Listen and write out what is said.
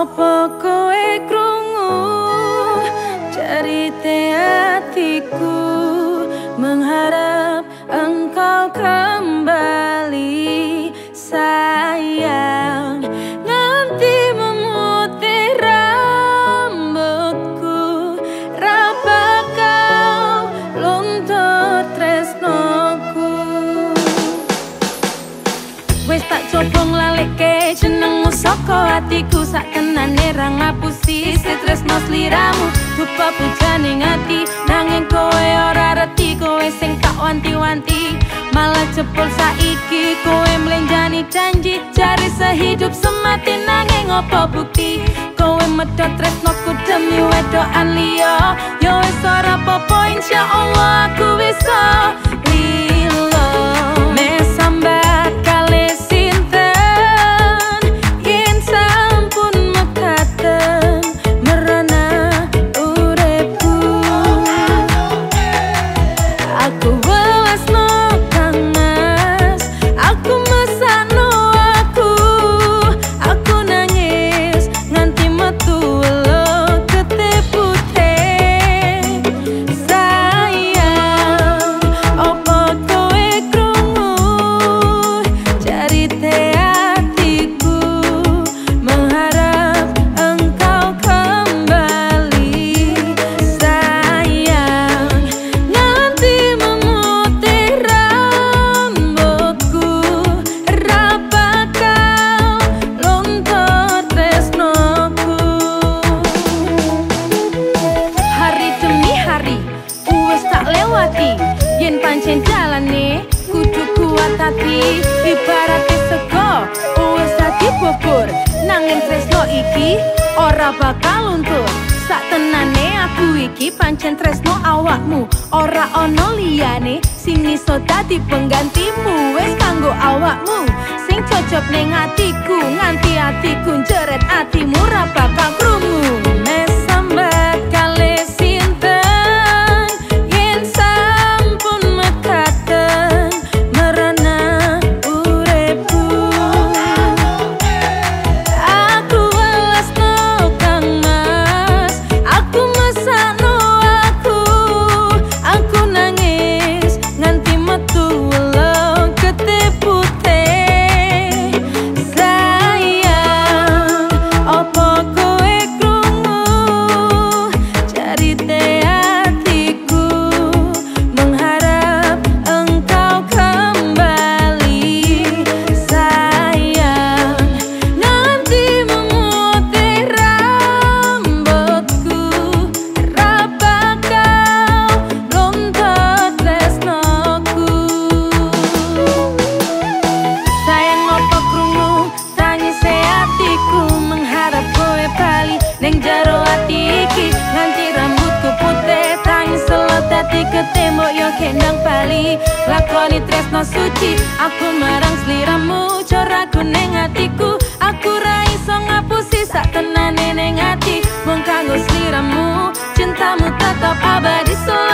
Apa kowe krungu? Cerita hatiku mengharap engkau kembali saka hatiku sak tenane ra ngapusi. Stres nos liramu dupa pujane ngati. Nanging kowe ora reti kowe sing tak wanti-wanti. Malah jebol saiki kowe mlenjani janji. Cari sehidup semati nanging opo bukti? Kowe medhot tresnoku demi wedokan liya. Yo wis ora apa-apa insyaallah aku bisa pancen jalane kudu kuat hati. Ibarat sego wis dadi bubur. Nanging tresno iki ora bakal luntur. Sak tenane aku iki pancen tresno awakmu. Ora ono liyane sing iso dadi penggantimu. Wis kanggo awakmu sing cocok ning atiku. Nganti atiku jeret atimu kendang bali. Lakoni tresno suci aku marang sliramu cora kuning hatiku aku ra iso ngapusi sak tenane ning ati mung kanggo sliramu cintamu tetap abadi selamanya